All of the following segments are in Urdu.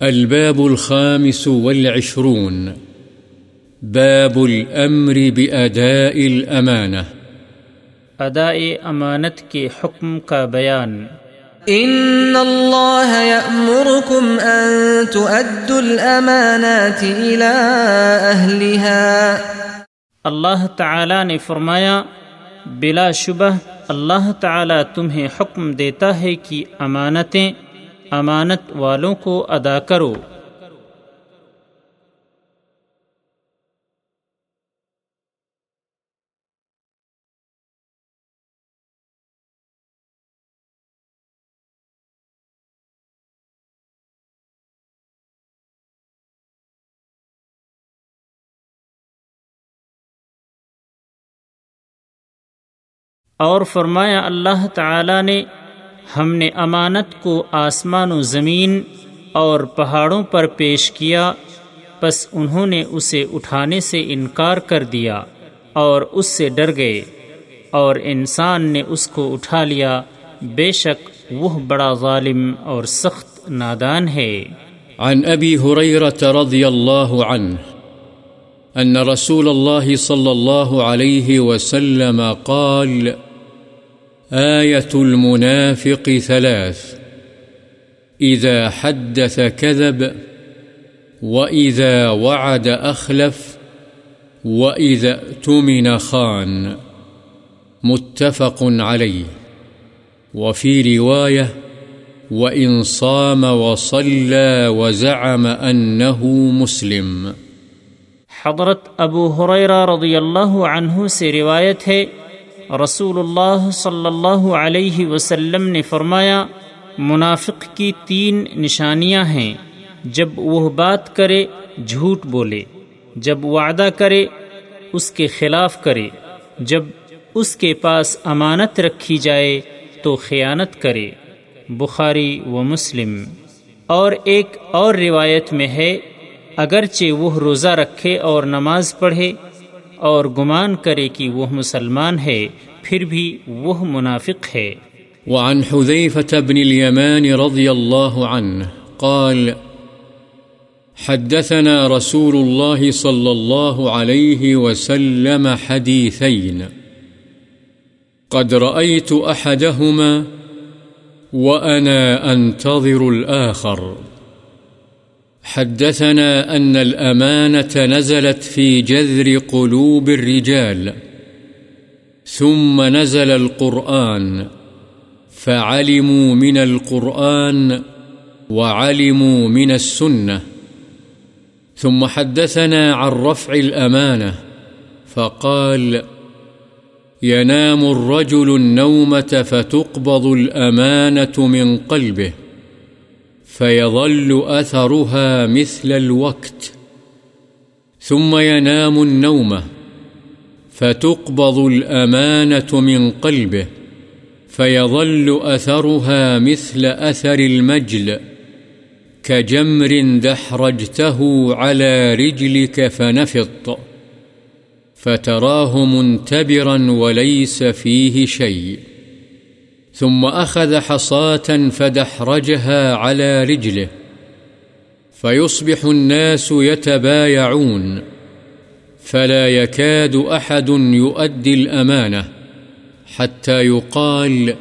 الباب الخامس والعشرون. باب الأمر بأداء الأمانة. اداء امانت کے حکم کا بیان۔ إن الله يأمركم أن تؤدوا الأمانات إلى أهلها اللہ تعالی نے فرمایا بلا شبہ اللہ تعالی تمہیں حکم دیتا ہے کہ امانتیں امانت والوں کو ادا کرو۔ اور فرمایا اللہ تعالی نے ہم نے امانت کو آسمان و زمین اور پہاڑوں پر پیش کیا بس انہوں نے اسے اٹھانے سے انکار کر دیا اور اس سے ڈر گئے اور انسان نے اس کو اٹھا لیا۔ بے شک وہ بڑا ظالم اور سخت نادان ہے۔ عن أبي هريرة رضي الله عنه أن رسول الله صلى الله عليه وسلم قال آية المنافق ثلاث. إذا حدث كذب، وإذا وعد أخلف، وإذا اؤتمن خان. متفق عليه. وفي رواية، وإن صام وصلى وزعم أنه مسلم. حضرت ابو حریرہ رضی اللہ عنہ سے روایت ہے رسول اللہ صلی اللہ علیہ وسلم نے فرمایا منافق کی تین نشانیاں ہیں جب وہ بات کرے جھوٹ بولے جب وعدہ کرے اس کے خلاف کرے جب اس کے پاس امانت رکھی جائے تو خیانت کرے بخاری و مسلم اور ایک اور روایت میں ہے، اگرچہ وہ روزہ رکھے اور نماز پڑھے اور گمان کرے کہ وہ مسلمان ہے، پھر بھی وہ منافق ہے۔ وعن حذيفة بن اليمان رضي الله عنه قال، حدثنا رسول الله صلى الله عليه وسلم حديثين قد رأيت أحدهما وأنا أنتظر الآخر حدثنا أن الأمانة نزلت في جذر قلوب الرجال، ثم نزل القرآن، فعلموا من القرآن وعلموا من السنة. ثم حدثنا عن رفع الأمانة، فقال ينام الرجل النومة فتقبض الأمانة من قلبه. فيظل أثرها مثل الوقت، ثم ينام النومة فتقبض الأمانة من قلبه، فيظل أثرها مثل أثر المجل، كجمر دحرجته على رجلك فنفط، فتراه منتبرا وليس فيه شيء. ثم أخذ حصاة فدحرجها على رجله، فيصبح الناس يتبايعون، فلا يكاد أحد يؤدي الأمانة حتى يقال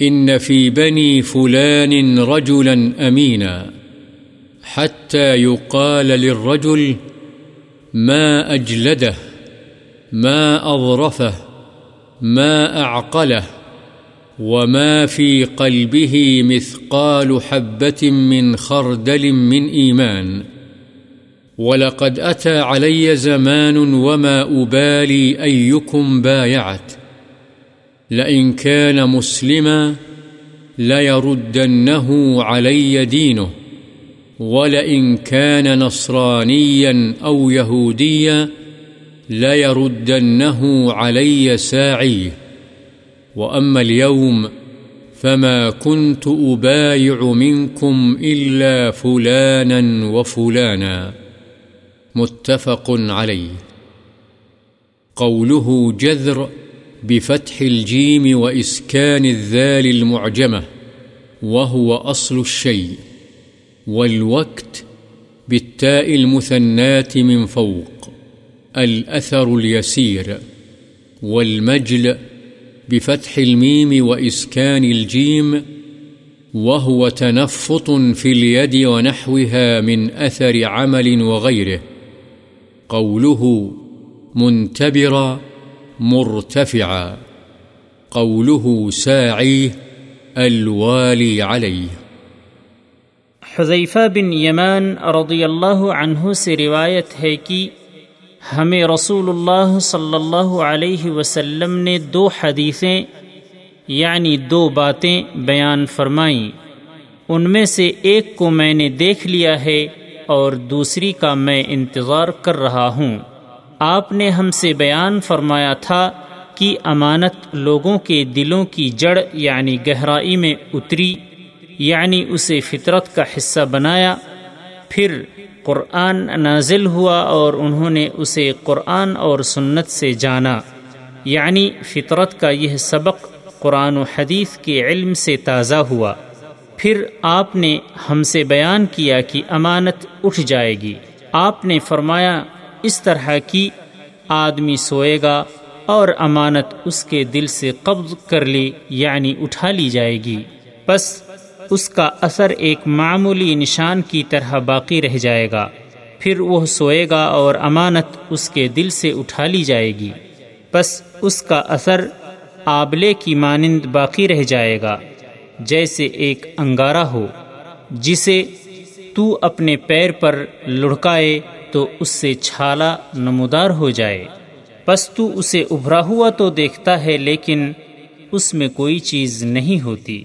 إن في بني فلان رجلا أمينا، حتى يقال للرجل ما أجلده، ما أظرفه، ما أعقله. وما في قلبه مثقال حبة من خردل من إيمان ولقد أتى علي زمان وما أبالي أيكم بايعت لئن كان مسلما ليردنه علي دينه ولئن كان نصرانيا أو يهوديا ليردنه علي ساعيه وأما اليوم فما كنت أبايع منكم إلا فلانا وفلانا متفق عليه قوله جذر بفتح الجيم وإسكان الذال المعجمة وهو أصل الشيء والوقت بالتاء المثنات من فوق الأثر اليسير والمجل بفتح الميم وإسكان الجيم، وهو تنفط في اليد ونحوها من أثر عمل وغيره. قوله منتبرا، مرتفعا. قوله ساعي، الوالي عليه. حذیفہ بن یمان رضی اللہ عنہ سے روایت ہے کہ ہمیں رسول اللہ صلی اللہ علیہ وسلم نے دو حدیثیں یعنی دو باتیں بیان فرمائیں۔ ان میں سے ایک کو میں نے دیکھ لیا ہے اور دوسری کا میں انتظار کر رہا ہوں۔ آپ نے ہم سے بیان فرمایا تھا کہ امانت لوگوں کے دلوں کی جڑ یعنی گہرائی میں اتری یعنی اسے فطرت کا حصہ بنایا۔ پھر قرآن نازل ہوا اور انہوں نے اسے قرآن اور سنت سے جانا۔ یعنی فطرت کا یہ سبق قرآن و حدیث کے علم سے تازہ ہوا۔ پھر آپ نے ہم سے بیان کیا کہ امانت اٹھ جائے گی۔ آپ نے فرمایا، اس طرح کی آدمی سوئے گا اور امانت اس کے دل سے قبض کر لی یعنی اٹھا لی جائے گی۔ بس اس کا اثر ایک معمولی نشان کی طرح باقی رہ جائے گا۔ پھر وہ سوئے گا اور امانت اس کے دل سے اٹھا لی جائے گی۔ بس اس کا اثر آبلے کی مانند باقی رہ جائے گا۔ جیسے ایک انگارہ ہو، جسے تو اپنے پیر پر لڑکائے تو اس سے چھالا نمودار ہو جائے۔ بس تو اسے ابھرا ہوا تو دیکھتا ہے لیکن اس میں کوئی چیز نہیں ہوتی۔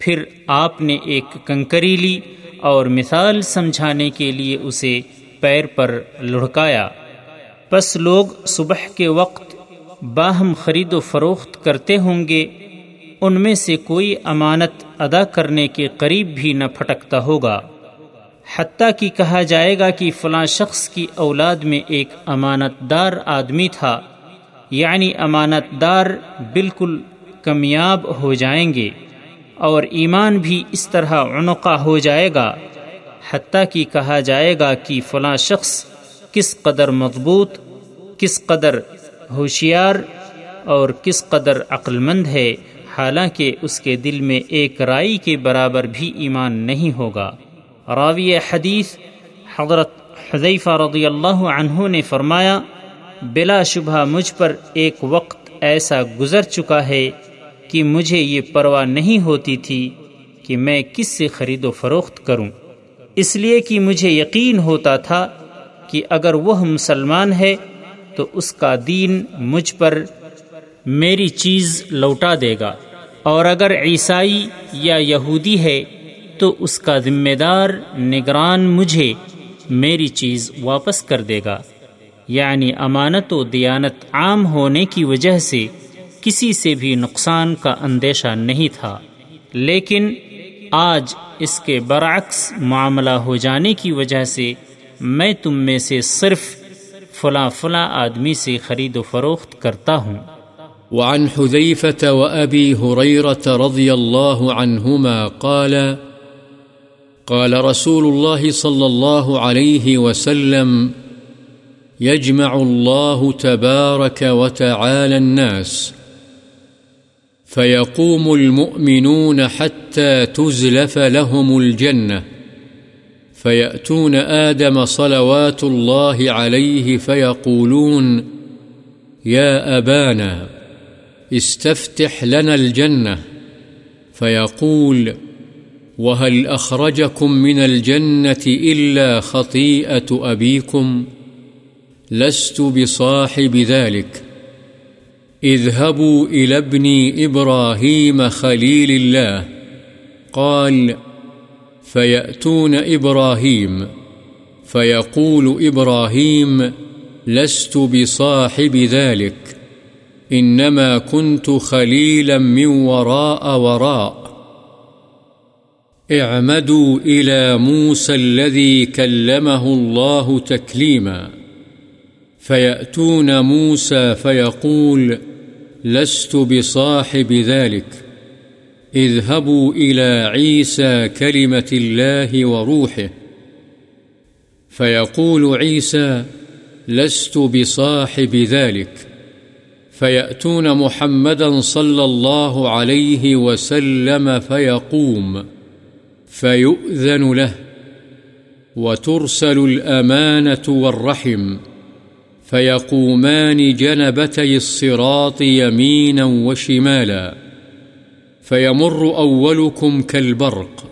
پھر آپ نے ایک کنکری لی اور مثال سمجھانے کے لیے اسے پیر پر لڑکایا۔ بس لوگ صبح کے وقت باہم خرید و فروخت کرتے ہوں گے، ان میں سے کوئی امانت ادا کرنے کے قریب بھی نہ پھٹکتا ہوگا۔ حتیٰ کہ کہا جائے گا کہ فلاں شخص کی اولاد میں ایک امانت دار آدمی تھا یعنی امانت دار بالکل کمیاب ہو جائیں گے۔ اور ایمان بھی اس طرح عنقہ ہو جائے گا، حتیٰ کہ کہا جائے گا کہ فلاں شخص کس قدر مضبوط، کس قدر ہوشیار اور کس قدر عقل مند ہے، حالانکہ اس کے دل میں ایک رائی کے برابر بھی ایمان نہیں ہوگا۔ راوی حدیث حضرت حضیفہ رضی اللہ عنہ نے فرمایا، بلا شبہ مجھ پر ایک وقت ایسا گزر چکا ہے کہ مجھے یہ پرواہ نہیں ہوتی تھی کہ میں کس سے خرید و فروخت کروں۔ اس لیے کہ مجھے یقین ہوتا تھا کہ اگر وہ مسلمان ہے تو اس کا دین مجھ پر میری چیز لوٹا دے گا۔ اور اگر عیسائی یا یہودی ہے تو اس کا ذمہ دار نگران مجھے میری چیز واپس کر دے گا۔ یعنی امانت و دیانت عام ہونے کی وجہ سے کسی سے بھی نقصان کا اندیشہ نہیں تھا۔ لیکن آج اس کے برعکس معاملہ ہو جانے کی وجہ سے میں تم میں سے صرف فلاں فلاں آدمی سے خرید و فروخت کرتا ہوں۔ وعن حذيفة وأبي هريرة رضي الله عنهما قال قال رسول الله صلى الله عليه وسلم يجمع الله تبارك وتعالى الناس۔ فيقوم المؤمنون حتى تزلف لهم الجنة. فيأتون آدم صلوات الله عليه فيقولون، يا أبانا، استفتح لنا الجنة. فيقول، وهل أخرجكم من الجنة إلا خطيئة أبيكم؟ لست بصاحب ذلك. اذهبوا إلى ابن إبراهيم خليل الله. قال، فيأتون إبراهيم. فيقول إبراهيم، لست بصاحب ذلك. إنما كنت خليلا من وراء وراء. اعمدوا إلى موسى الذي كلمه الله تكليما. فيأتون موسى فيقول لست بصاحب ذلك. اذهبوا إلى عيسى كلمة الله وروحه. فيقول عيسى لست بصاحب ذلك. فيأتون محمدا صلى الله عليه وسلم فيقوم. فيؤذن له. وترسل الأمانة والرحم. فيقومان جنبتي الصراط يمينا وشمالا فيمر أولكم كالبرق.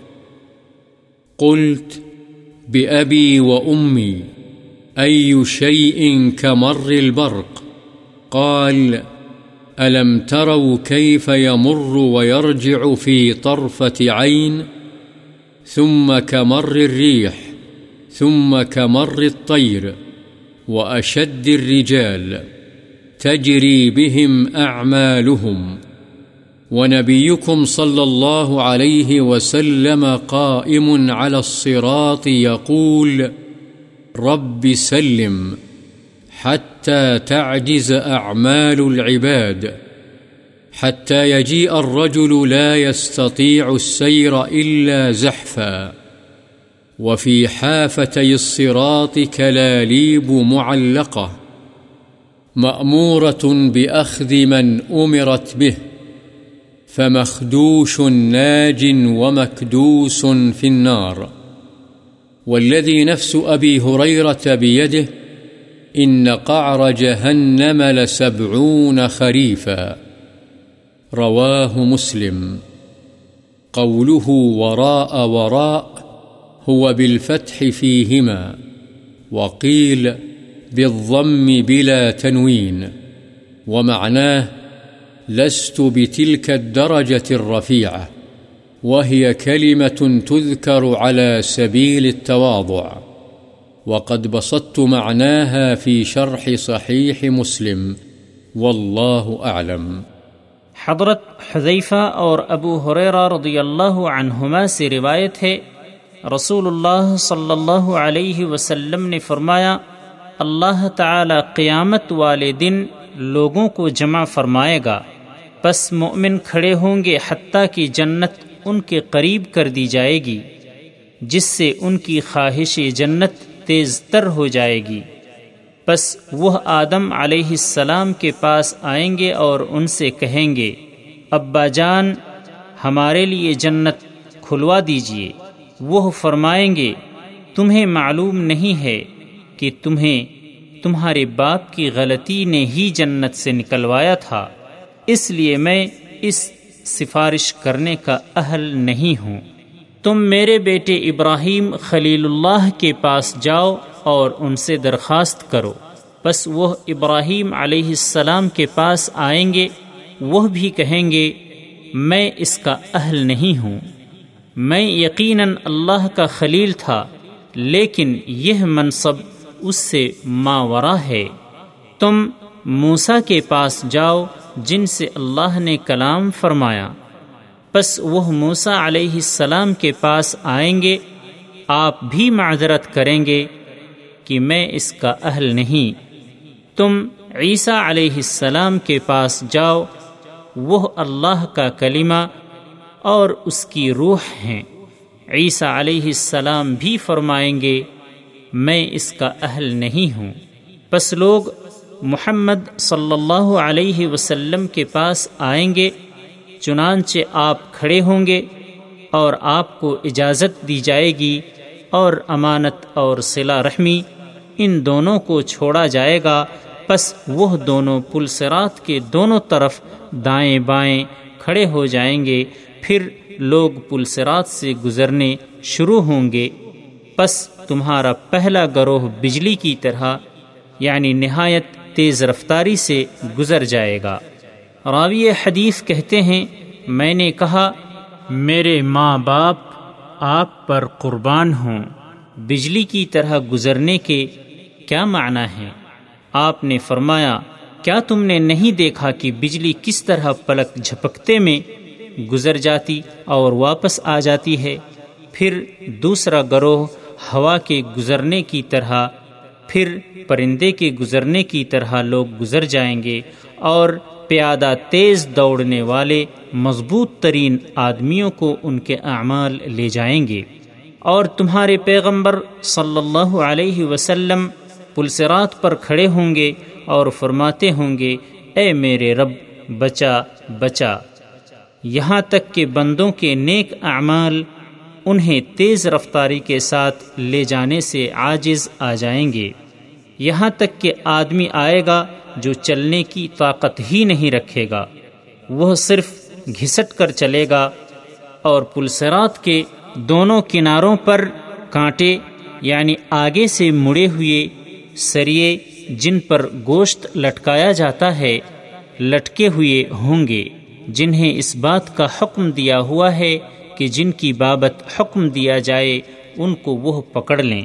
قلت بأبي وأمي، أي شيء كمر البرق؟ قال ألم تروا كيف يمر ويرجع في طرفة عين؟ ثم كمر الريح، ثم كمر الطير. وأشد الرجال تجري بهم أعمالهم ونبيكم صلى الله عليه وسلم قائم على الصراط يقول رب سلم حتى تعجز أعمال العباد حتى يجيء الرجل لا يستطيع السير إلا زحفا وفي حافتي الصراط كلاليب معلقة مأمورة بأخذ من أمرت به، فمخدوش ناج ومكدوس في النار. والذي نفس أبي هريرة بيده، إن قعر جهنم لسبعون خريفا. رواه مسلم. قوله وراء وراء هو بالفتح فيهما وقيل بالضم بلا تنوين، ومعناه لست بتلك الدرجة الرفيعة، وهي كلمة تذكر على سبيل التواضع، وقد بسطت معناها في شرح صحيح مسلم، والله أعلم. حضرت حذیفہ اور ابو حریرہ رضی اللہ عنہما سے روایت ہے رسول اللہ صلی اللہ علیہ وسلم نے فرمایا اللہ تعالی قیامت والے دن لوگوں کو جمع فرمائے گا پس مومن کھڑے ہوں گے حتیٰ کی جنت ان کے قریب کر دی جائے گی جس سے ان کی خواہش جنت تیز تر ہو جائے گی بس وہ آدم علیہ السلام کے پاس آئیں گے اور ان سے کہیں گے ابا جان ہمارے لیے جنت کھلوا دیجیے وہ فرمائیں گے، تمہیں معلوم نہیں ہے کہ تمہیں تمہارے باپ کی غلطی نے ہی جنت سے نکلوایا تھا، اس لیے میں اس سفارش کرنے کا اہل نہیں ہوں۔ تم میرے بیٹے ابراہیم خلیل اللہ کے پاس جاؤ اور ان سے درخواست کرو۔ بس وہ ابراہیم علیہ السلام کے پاس آئیں گے، وہ بھی کہیں گے، میں اس کا اہل نہیں ہوں۔ میں یقیناً اللہ کا خلیل تھا، لیکن یہ منصب اس سے ماورا ہے۔ تم موسا کے پاس جاؤ، جن سے اللہ نے کلام فرمایا۔ بس وہ موسا علیہ السلام کے پاس آئیں گے، آپ بھی معذرت کریں گے کہ میں اس کا اہل نہیں۔ تم عیسیٰ علیہ السلام کے پاس جاؤ، وہ اللہ کا کلمہ اور اس کی روح ہیں۔ عیسیٰ علیہ السلام بھی فرمائیں گے، میں اس کا اہل نہیں ہوں۔ بس لوگ محمد صلی اللہ علیہ وسلم کے پاس آئیں گے، چنانچہ آپ کھڑے ہوں گے اور آپ کو اجازت دی جائے گی اور امانت اور صلہ رحمی ان دونوں کو چھوڑا جائے گا۔ پس وہ دونوں پلسرات کے دونوں طرف دائیں بائیں کھڑے ہو جائیں گے۔ پھر لوگ پلسرات سے گزرنے شروع ہوں گے۔ پس تمہارا پہلا گروہ بجلی کی طرح یعنی نہایت تیز رفتاری سے گزر جائے گا۔ راوی حدیث کہتے ہیں، میں نے کہا، میرے ماں باپ آپ پر قربان ہوں۔ بجلی کی طرح گزرنے کے کیا معنی ہے آپ نے فرمایا، کیا تم نے نہیں دیکھا کہ بجلی کس طرح پلک جھپکتے میں گزر جاتی اور واپس آ جاتی ہے، پھر دوسرا گروہ ہوا کے گزرنے کی طرح، پھر پرندے کے گزرنے کی طرح لوگ گزر جائیں گے اور پیادہ تیز دوڑنے والے مضبوط ترین آدمیوں کو ان کے اعمال لے جائیں گے۔ اور تمہارے پیغمبر صلی اللہ علیہ وسلم پلسرات پر کھڑے ہوں گے اور فرماتے ہوں گے، اے میرے رب، بچا بچا۔ یہاں تک کہ بندوں کے نیک اعمال انہیں تیز رفتاری کے ساتھ لے جانے سے عاجز آ جائیں گے۔ یہاں تک کہ آدمی آئے گا جو چلنے کی طاقت ہی نہیں رکھے گا۔ وہ صرف گھسٹ کر چلے گا اور پلسرات کے دونوں کناروں پر کانٹے یعنی آگے سے مڑے ہوئے سریے جن پر گوشت لٹکایا جاتا ہے، لٹکے ہوئے ہوں گے۔ جنہیں اس بات کا حکم دیا ہوا ہے کہ جن کی بابت حکم دیا جائے، ان کو وہ پکڑ لیں۔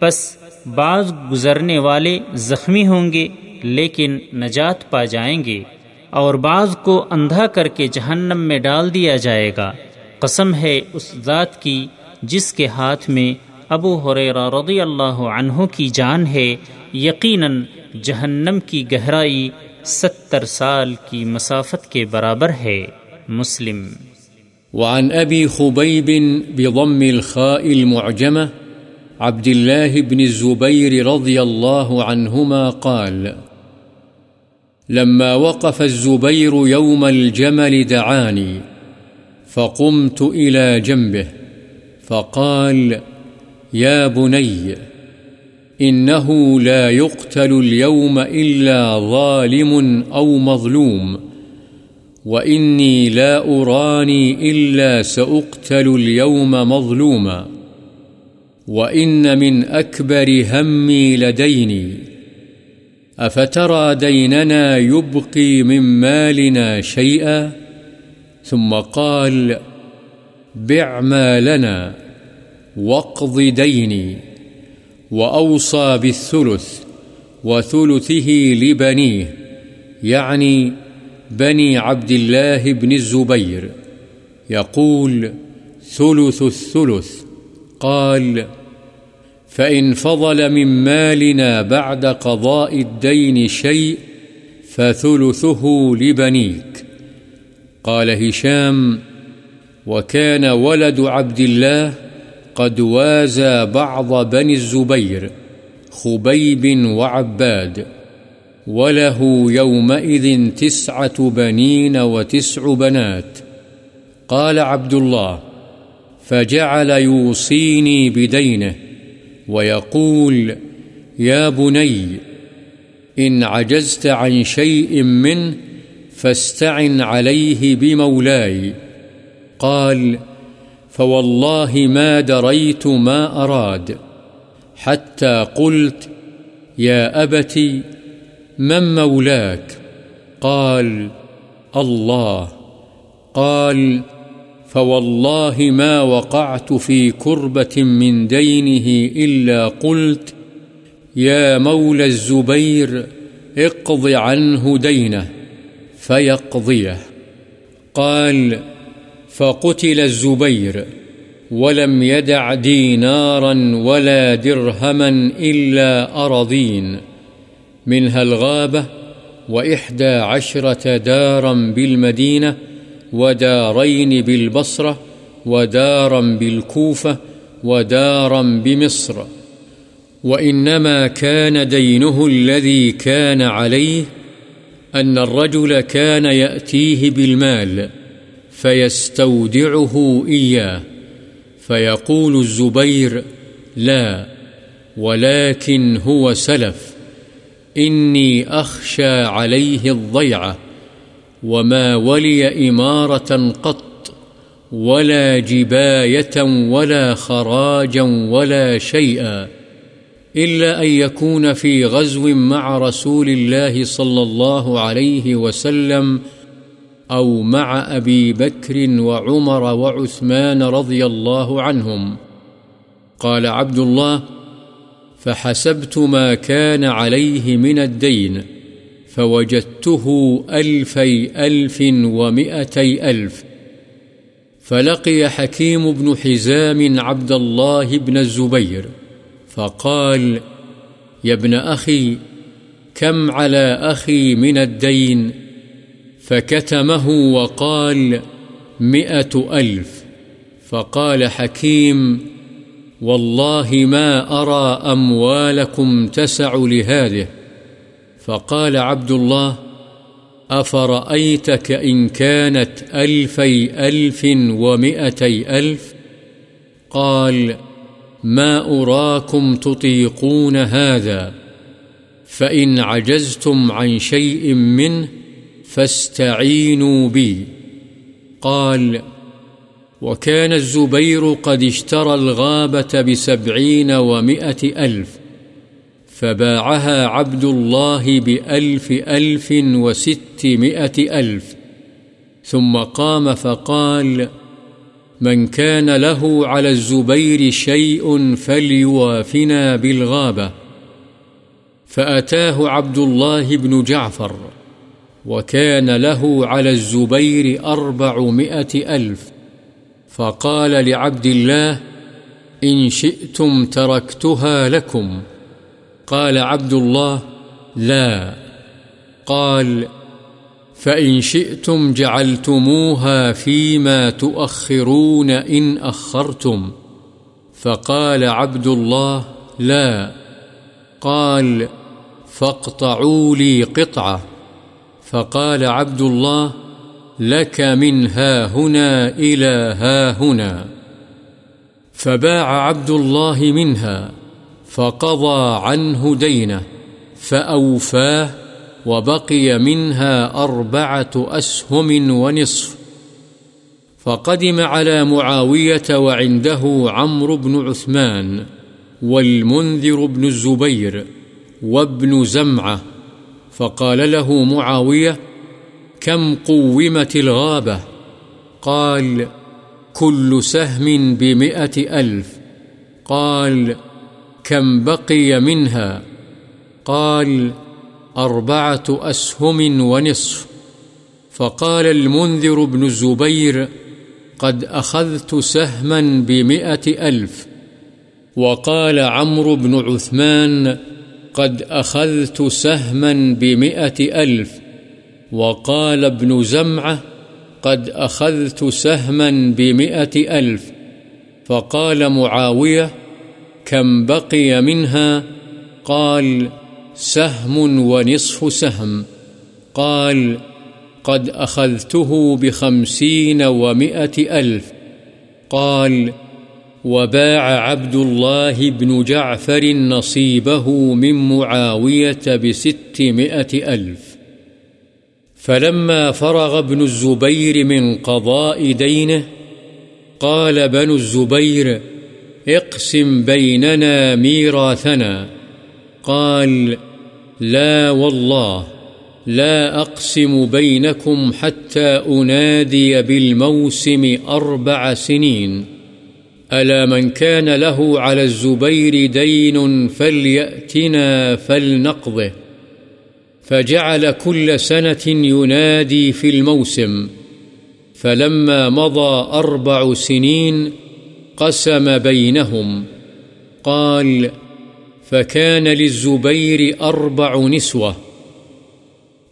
بس بعض گزرنے والے زخمی ہوں گے، لیکن نجات پا جائیں گے۔ اور بعض کو اندھا کر کے جہنم میں ڈال دیا جائے گا۔ قسم ہے اس ذات کی جس کے ہاتھ میں ابو حریرہ رضی اللہ عنہ کی جان ہے، یقیناً جہنم کی گہرائی ستر سال کی مسافت کے برابر ہے۔ مسلم۔ وعن أبي خبيب بضم الخاء المعجمة عبد الله بن الزبير رضي الله عنهما قال، لما وقف الزبير يوم الجمل دعاني فقمت إلى جنبه، فقال يا بني إنه لا يقتل اليوم إلا ظالم أو مظلوم. وإني لا أراني إلا سأقتل اليوم مظلوما. وإن من أكبر همي لديني. أفترى ديننا يبقي من مالنا شيئا؟ ثم قال بع مالنا واقض ديني. وأوصى بالثلث وثلثه لبنيه یعنی يعني بني عبد الله بن الزبير يقول ثلث الثلث، قال فإن فضل من مالنا بعد قضاء الدين شيء فثلثه لبنيك۔ قال هشام وكان ولد عبد الله قد وازى بعض بني الزبير خبيب وعباد وله يومئذ تسعة بنين وتسع بنات قال عبد الله فجعل يوصيني بدينه ويقول يا بني إن عجزت عن شيء منه فاستعن عليه بمولاي قال فوالله ما دريت ما أراد حتى قلت، يا أبتي، من مولاك؟ قال، الله. قال فوالله ما وقعت في كربة من دينه إلا قلت، يا مولى الزبير، اقض عنه دينه، فيقضيه. قال فقتل الزبير ولم يدع دينارا ولا درهما إلا أرضين منها الغابة وإحدى عشرة دارا بالمدينة ودارين بالبصرة ودارا بالكوفة ودارا بمصر. وإنما كان دينه الذي كان عليه أن الرجل كان يأتيه بالمال. فيستودعه إياه. فيقول الزبير، لا، ولكن هو سلف. إني أخشى عليه الضيعة، وما ولي إمارة قط، ولا جباية ولا خراجا ولا شيئا، إلا أن يكون في غزو مع رسول الله صلى الله عليه وسلم وسلم أو مع أبي بكر وعمر وعثمان رضي الله عنهم. قال عبد الله، فحسبت ما كان عليه من الدين، فوجدته ألفي ألف ومئتي ألف. فلقي حكيم بن حزام عبد الله بن الزبير، فقال، يا ابن أخي، كم على أخي من الدين؟ فكتمه وقال مئة ألف. فقال حكيم، والله ما أرى أموالكم تسع لهذه. فقال عبد الله، أفرأيتك إن كانت ألفي ألف ومئتي ألف؟ قال، ما أراكم تطيقون هذا، فإن عجزتم عن شيء منه فاستعينوا بي قال وكان الزبير قد اشترى الغابة بسبعين ومائة ألف، فباعها عبد الله بألف ألف وستمائة ألف، ثم قام فقال من كان له على الزبير شيء فليوافنا بالغابة. فأتاه عبد الله بن جعفر. وكان له على الزبير أربعمائة ألف. فقال لعبد الله، إن شئتم تركتها لكم. قال عبد الله، لا. قال، فإن شئتم جعلتموها فيما تؤخرون إن أخرتم. فقال عبد الله، لا. قال، فاقطعوا لي قطعة. فقال عبد الله لك من ها هنا إلى ها هنا فباع عبد الله منها فقضى عنه دينه فأوفاه وبقي منها أربعة أسهم ونصف فقدم على معاوية وعنده عمرو بن عثمان والمنذر بن الزبير وابن زمعة فقال له معاوية، كم قومت الغابة؟ قال، كل سهم بمئة ألف. قال، كم بقي منها؟ قال، أربعة أسهم ونصف. فقال المنذر بن الزبير، قد أخذت سهما بمئة ألف. وقال عمرو بن عثمان قد أخذت سهما بمئة ألف، وقال ابن زمعة قد أخذت سهما بمئة ألف، فقال معاوية كم بقي منها؟ قال سهم ونصف سهم. قال قد أخذته بخمسين ومئة ألف. قال وباع عبد الله بن جعفر نصيبه من معاوية بستمائة ألف. فلما فرغ ابن الزبير من قضاء دينه، قال بنو الزبير اقسم بيننا ميراثنا. قال لا والله، لا أقسم بينكم حتى أنادي بالموسم أربع سنين. ألا من كان له على الزبير دين فليأتنا فلنقضه فجعل كل سنة ينادي في الموسم فلما مضى أربع سنين قسم بينهم قال فكان للزبير أربع نسوة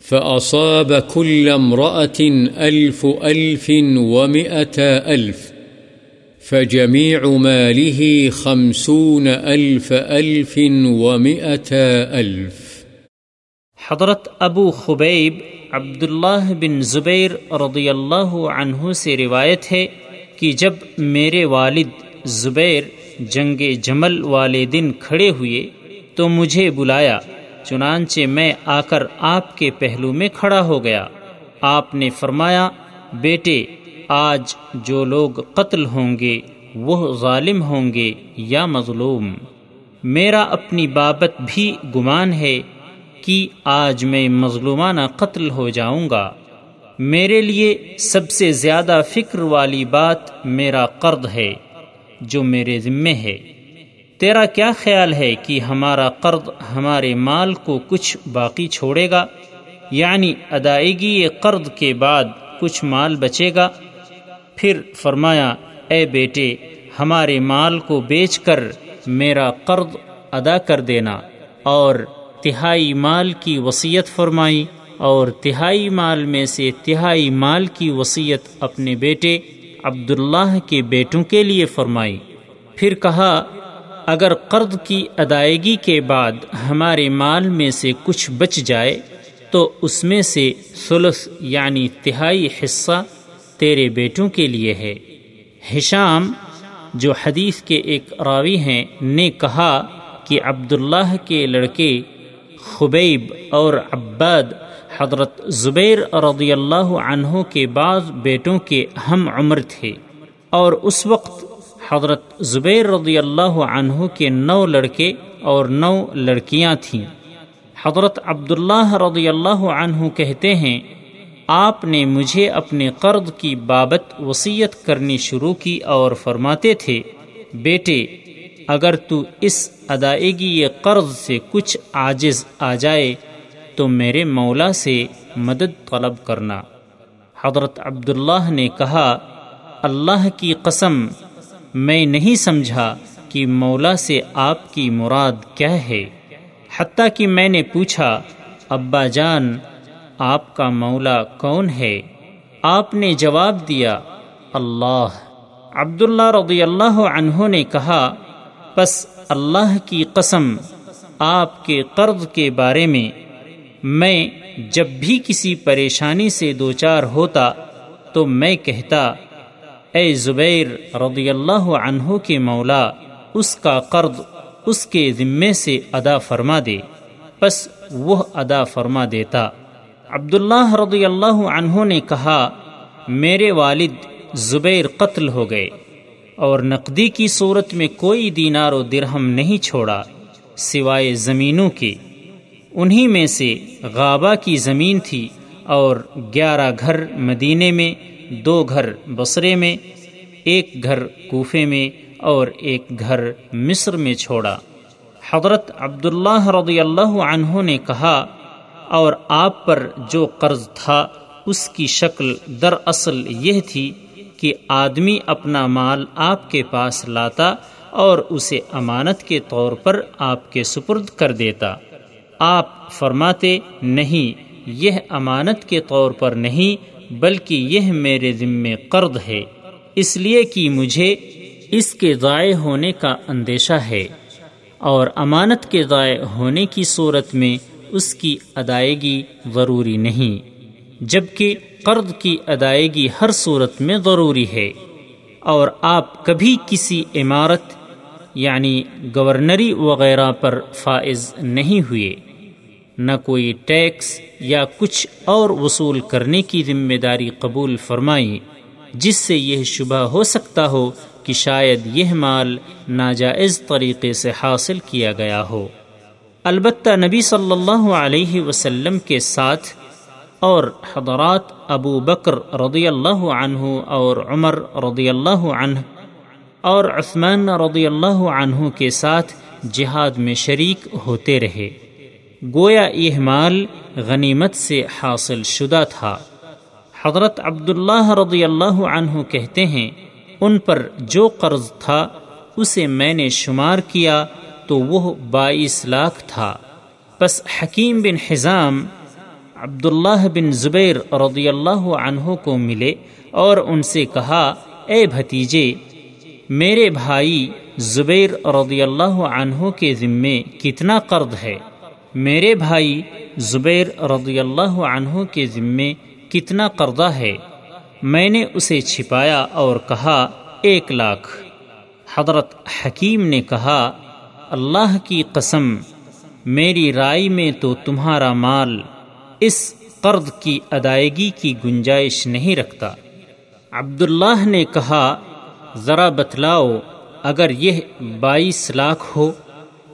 فأصاب كل امرأة ألف ألف ومئة ألف فجميع ماله خمسون ألف ألف ومئة ألف. حضرت ابو خبیب عبداللہ بن زبیر رضی اللہ عنہ سے روایت ہے کہ جب میرے والد زبیر جنگ جمل والے دن کھڑے ہوئے تو مجھے بلایا، چنانچہ میں آ کر آپ کے پہلو میں کھڑا ہو گیا۔ آپ نے فرمایا، بیٹے آج جو لوگ قتل ہوں گے، وہ ظالم ہوں گے یا مظلوم۔ میرا اپنی بابت بھی گمان ہے کہ آج میں مظلومانہ قتل ہو جاؤں گا۔ میرے لیے سب سے زیادہ فکر والی بات میرا قرض ہے، جو میرے ذمے ہے۔ تیرا کیا خیال ہے کہ ہمارا قرض ہمارے مال کو کچھ باقی چھوڑے گا؟ یعنی ادائیگی قرض کے بعد کچھ مال بچے گا؟ پھر فرمایا، اے بیٹے، ہمارے مال کو بیچ کر میرا قرض ادا کر دینا۔ اور تہائی مال کی وصیت فرمائی، اور تہائی مال میں سے تہائی مال کی وصیت اپنے بیٹے عبداللہ کے بیٹوں کے لیے فرمائی۔ پھر کہا، اگر قرض کی ادائیگی کے بعد ہمارے مال میں سے کچھ بچ جائے، تو اس میں سے ثلث یعنی تہائی حصہ تیرے بیٹوں کے لیے ہے۔ ہشام، جو حدیث کے ایک راوی ہیں، نے کہا کہ عبداللہ کے لڑکے خبیب اور عباد حضرت زبیر رضی اللہ عنہ کے بعض بیٹوں کے ہم عمر تھے۔ اور اس وقت حضرت زبیر رضی اللہ عنہ کے نو لڑکے اور نو لڑکیاں تھیں۔ حضرت عبداللہ رضی اللہ عنہ کہتے ہیں آپ نے مجھے اپنے قرض کی بابت وصیت کرنی شروع کی اور فرماتے تھے، بیٹے، اگر تو اس ادائیگی قرض سے کچھ عاجز آ جائے تو میرے مولا سے مدد طلب کرنا۔ حضرت عبداللہ نے کہا، اللہ کی قسم، میں نہیں سمجھا کہ مولا سے آپ کی مراد کیا ہے۔ حتیٰ کہ میں نے پوچھا، ابا جان آپ کا مولا کون ہے؟ آپ نے جواب دیا، اللہ۔ عبداللہ رضی اللہ عنہ نے کہا، پس اللہ کی قسم، آپ کے قرض کے بارے میں میں جب بھی کسی پریشانی سے دوچار ہوتا، تو میں کہتا، اے زبیر رضی اللہ عنہ کے مولا، اس کا قرض اس کے ذمے سے ادا فرما دے۔ پس وہ ادا فرما دیتا۔ عبداللہ رضی اللہ عنہ نے کہا، میرے والد زبیر قتل ہو گئے اور نقدی کی صورت میں کوئی دینار و درہم نہیں چھوڑا سوائے زمینوں کے۔ انہی میں سے غابہ کی زمین تھی اور گیارہ گھر مدینے میں، دو گھر بصرے میں، ایک گھر کوفے میں اور ایک گھر مصر میں چھوڑا۔ حضرت عبداللہ رضی اللہ عنہ نے کہا اور آپ پر جو قرض تھا، اس کی شکل در اصل یہ تھی کہ آدمی اپنا مال آپ کے پاس لاتا اور اسے امانت کے طور پر آپ کے سپرد کر دیتا۔ آپ فرماتے، نہیں، یہ امانت کے طور پر نہیں، بلکہ یہ میرے ذمے قرض ہے۔ اس لیے کہ مجھے اس کے ضائع ہونے کا اندیشہ ہے۔ اور امانت کے ضائع ہونے کی صورت میں اس کی ادائیگی ضروری نہیں، جبکہ قرض کی ادائیگی ہر صورت میں ضروری ہے۔ اور آپ کبھی کسی عمارت یعنی گورنری وغیرہ پر فائز نہیں ہوئے۔ نہ کوئی ٹیکس یا کچھ اور وصول کرنے کی ذمہ داری قبول فرمائی جس سے یہ شبہ ہو سکتا ہو کہ شاید یہ مال ناجائز طریقے سے حاصل کیا گیا ہو۔ البتہ نبی صلی اللہ علیہ وسلم کے ساتھ اور حضرات ابو بکر رضی اللہ عنہ اور عمر رضی اللہ عنہ اور عثمان رضی اللہ عنہ کے ساتھ جہاد میں شریک ہوتے رہے۔ گویا یہ مال غنیمت سے حاصل شدہ تھا۔ حضرت عبداللہ رضی اللہ عنہ کہتے ہیں، ان پر جو قرض تھا، اسے میں نے شمار کیا تو وہ بائیس لاکھ تھا۔ پس حکیم بن حزام، عبداللہ بن زبیر رضی اللہ عنہ کو ملے اور ان سے کہا، اے بھتیجے، میرے بھائی زبیر رضی اللہ عنہ کے ذمے کتنا قرض ہے؟ میرے بھائی زبیر رضی اللہ عنہ کے ذمے کتنا قرضہ ہے؟ میں نے اسے چھپایا اور کہا، ایک لاکھ۔ حضرت حکیم نے کہا اللہ کی قسم، میری رائے میں تو تمہارا مال اس قرض کی ادائیگی کی گنجائش نہیں رکھتا۔ عبداللہ نے کہا، ذرا بتلاؤ، اگر یہ بائیس لاکھ ہو؟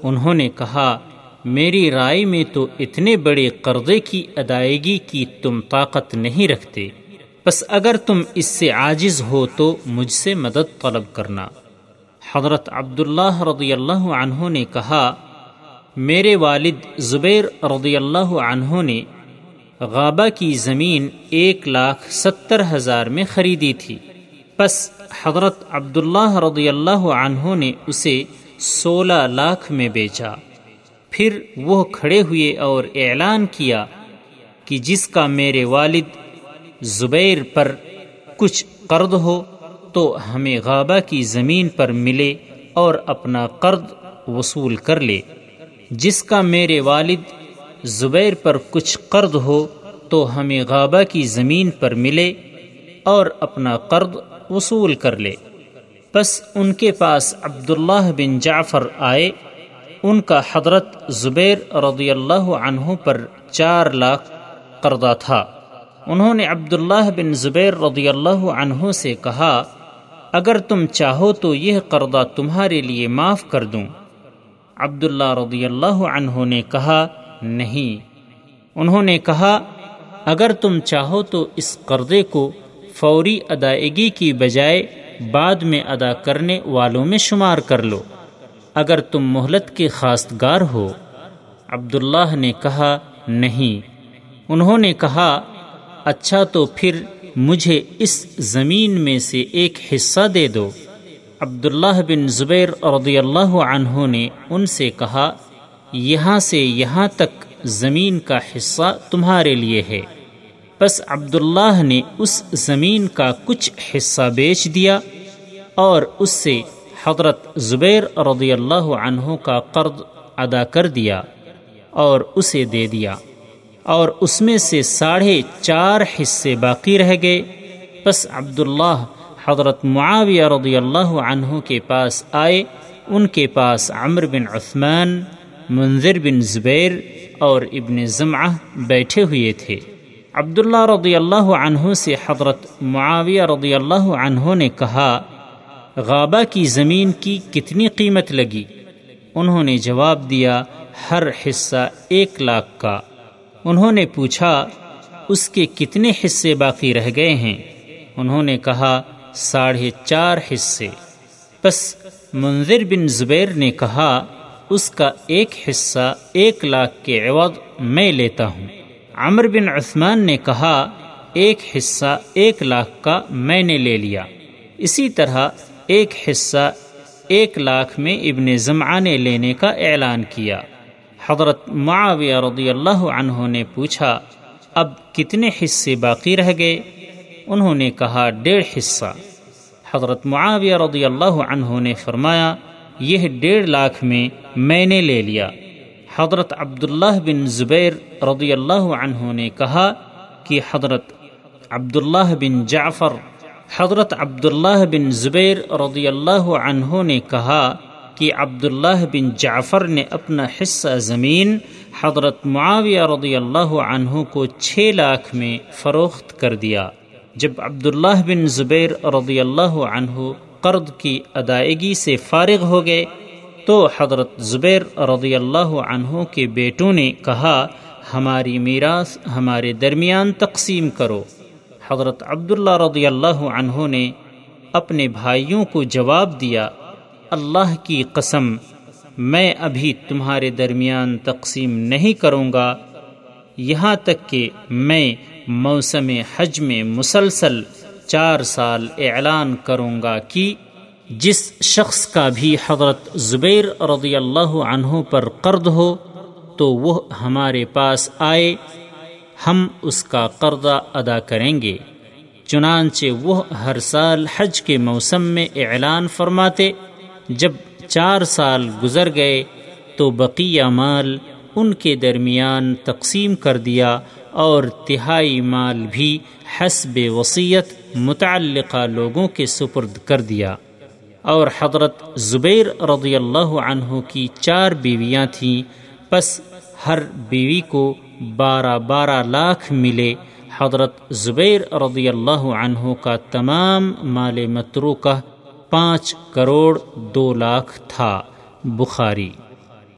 انہوں نے کہا، میری رائے میں تو اتنے بڑے قرضے کی ادائیگی کی تم طاقت نہیں رکھتے۔ بس اگر تم اس سے عاجز ہو تو مجھ سے مدد طلب کرنا۔ حضرت عبداللہ رضی اللہ عنہ نے کہا، میرے والد زبیر رضی اللہ عنہ نے غابہ کی زمین ایک لاکھ ستر ہزار میں خریدی تھی۔ پس حضرت عبداللہ رضی اللہ عنہ نے اسے سولہ لاکھ میں بیچا۔ پھر وہ کھڑے ہوئے اور اعلان کیا کہ جس کا میرے والد زبیر پر کچھ قرض ہو تو ہمیں غابہ کی زمین پر ملے اور اپنا قرض وصول کر لے۔ جس کا میرے والد زبیر پر کچھ قرض ہو تو ہمیں غابہ کی زمین پر ملے اور اپنا قرض وصول کر لے۔ بس ان کے پاس عبداللہ بن جعفر آئے۔ ان کا حضرت زبیر رضی اللہ عنہ پر چار لاکھ قرضہ تھا۔ انہوں نے عبداللہ بن زبیر رضی اللہ عنہ سے کہا اگر تم چاہو تو یہ قرضہ تمہارے لیے معاف کر دوں۔ عبداللہ رضی اللہ عنہ نے کہا، نہیں۔ انہوں نے کہا، اگر تم چاہو تو اس قرضے کو فوری ادائیگی کی بجائے بعد میں ادا کرنے والوں میں شمار کر لو۔ اگر تم مہلت کے خاصگار ہو۔ عبداللہ نے کہا، نہیں۔ انہوں نے کہا اچھا تو پھر مجھے اس زمین میں سے ایک حصہ دے دو۔ عبداللہ بن زبیر رضی اللہ عنہ نے ان سے کہا، یہاں سے یہاں تک زمین کا حصہ تمہارے لیے ہے۔ بس عبداللہ نے اس زمین کا کچھ حصہ بیچ دیا اور اس سے حضرت زبیر رضی اللہ عنہ کا قرض ادا کر دیا اور اسے دے دیا۔ اور اس میں سے ساڑھے چار حصے باقی رہ گئے۔ بس عبداللہ حضرت معاویہ رضی اللہ عنہ کے پاس آئے۔ ان کے پاس عمر بن عثمان منظر بن زبیر اور ابن ضمعہ بیٹھے ہوئے تھے۔ عبداللہ رضی اللہ عنہ سے حضرت معاویہ رضی اللہ عنہ نے کہا، غابہ کی زمین کی کتنی قیمت لگی؟ انہوں نے جواب دیا، ہر حصہ ایک لاکھ کا۔ انہوں نے پوچھا، اس کے کتنے حصے باقی رہ گئے ہیں؟ انہوں نے کہا، ساڑھے چار حصے۔ بس منظر بن زبیر نے کہا، اس کا ایک حصہ ایک لاکھ کے عوض میں لیتا ہوں۔ عمر بن عثمان نے کہا، ایک حصہ ایک لاکھ کا میں نے لے لیا۔ اسی طرح ایک حصہ ایک لاکھ میں ابن زمعہ نے لینے کا اعلان کیا۔ حضرت معاویہ رضی اللہ عنہ نے پوچھا، اب کتنے حصے باقی رہ گئے؟ انہوں نے کہا، ڈیڑھ حصہ۔ حضرت معاویہ رضی اللہ عنہ نے فرمایا، یہ ڈیڑھ لاکھ میں میں نے لے لیا۔ حضرت عبداللہ بن زبیر رضی اللہ عنہ نے کہا کہ حضرت عبداللہ بن جعفر، حضرت عبداللہ بن زبیر رضی اللہ عنہ نے کہا کہ عبداللہ بن جعفر نے اپنا حصہ زمین حضرت معاویہ رضی اللہ عنہ کو چھ لاکھ میں فروخت کر دیا۔ جب عبداللہ بن زبیر رضی اللہ عنہ قرض کی ادائیگی سے فارغ ہو گئے، تو حضرت زبیر رضی اللہ عنہ کے بیٹوں نے کہا، ہماری میراث ہمارے درمیان تقسیم کرو۔ حضرت عبداللہ رضی اللہ عنہ نے اپنے بھائیوں کو جواب دیا اللہ کی قسم، میں ابھی تمہارے درمیان تقسیم نہیں کروں گا۔ یہاں تک کہ میں موسم حج میں مسلسل چار سال اعلان کروں گا کہ جس شخص کا بھی حضرت زبیر رضی اللہ عنہ پر قرض ہو، تو وہ ہمارے پاس آئے، ہم اس کا قرضہ ادا کریں گے۔ چنانچہ وہ ہر سال حج کے موسم میں اعلان فرماتے جب چار سال گزر گئے تو بقیہ مال ان کے درمیان تقسیم کر دیا اور تہائی مال بھی حسب وصیت متعلقہ لوگوں کے سپرد کر دیا۔ اور حضرت زبیر رضی اللہ عنہ کی چار بیویاں تھیں۔ پس ہر بیوی کو بارہ بارہ لاکھ ملے۔ حضرت زبیر رضی اللہ عنہ کا تمام مال متروکہ پانچ کروڑ دو لاکھ تھا بخاری۔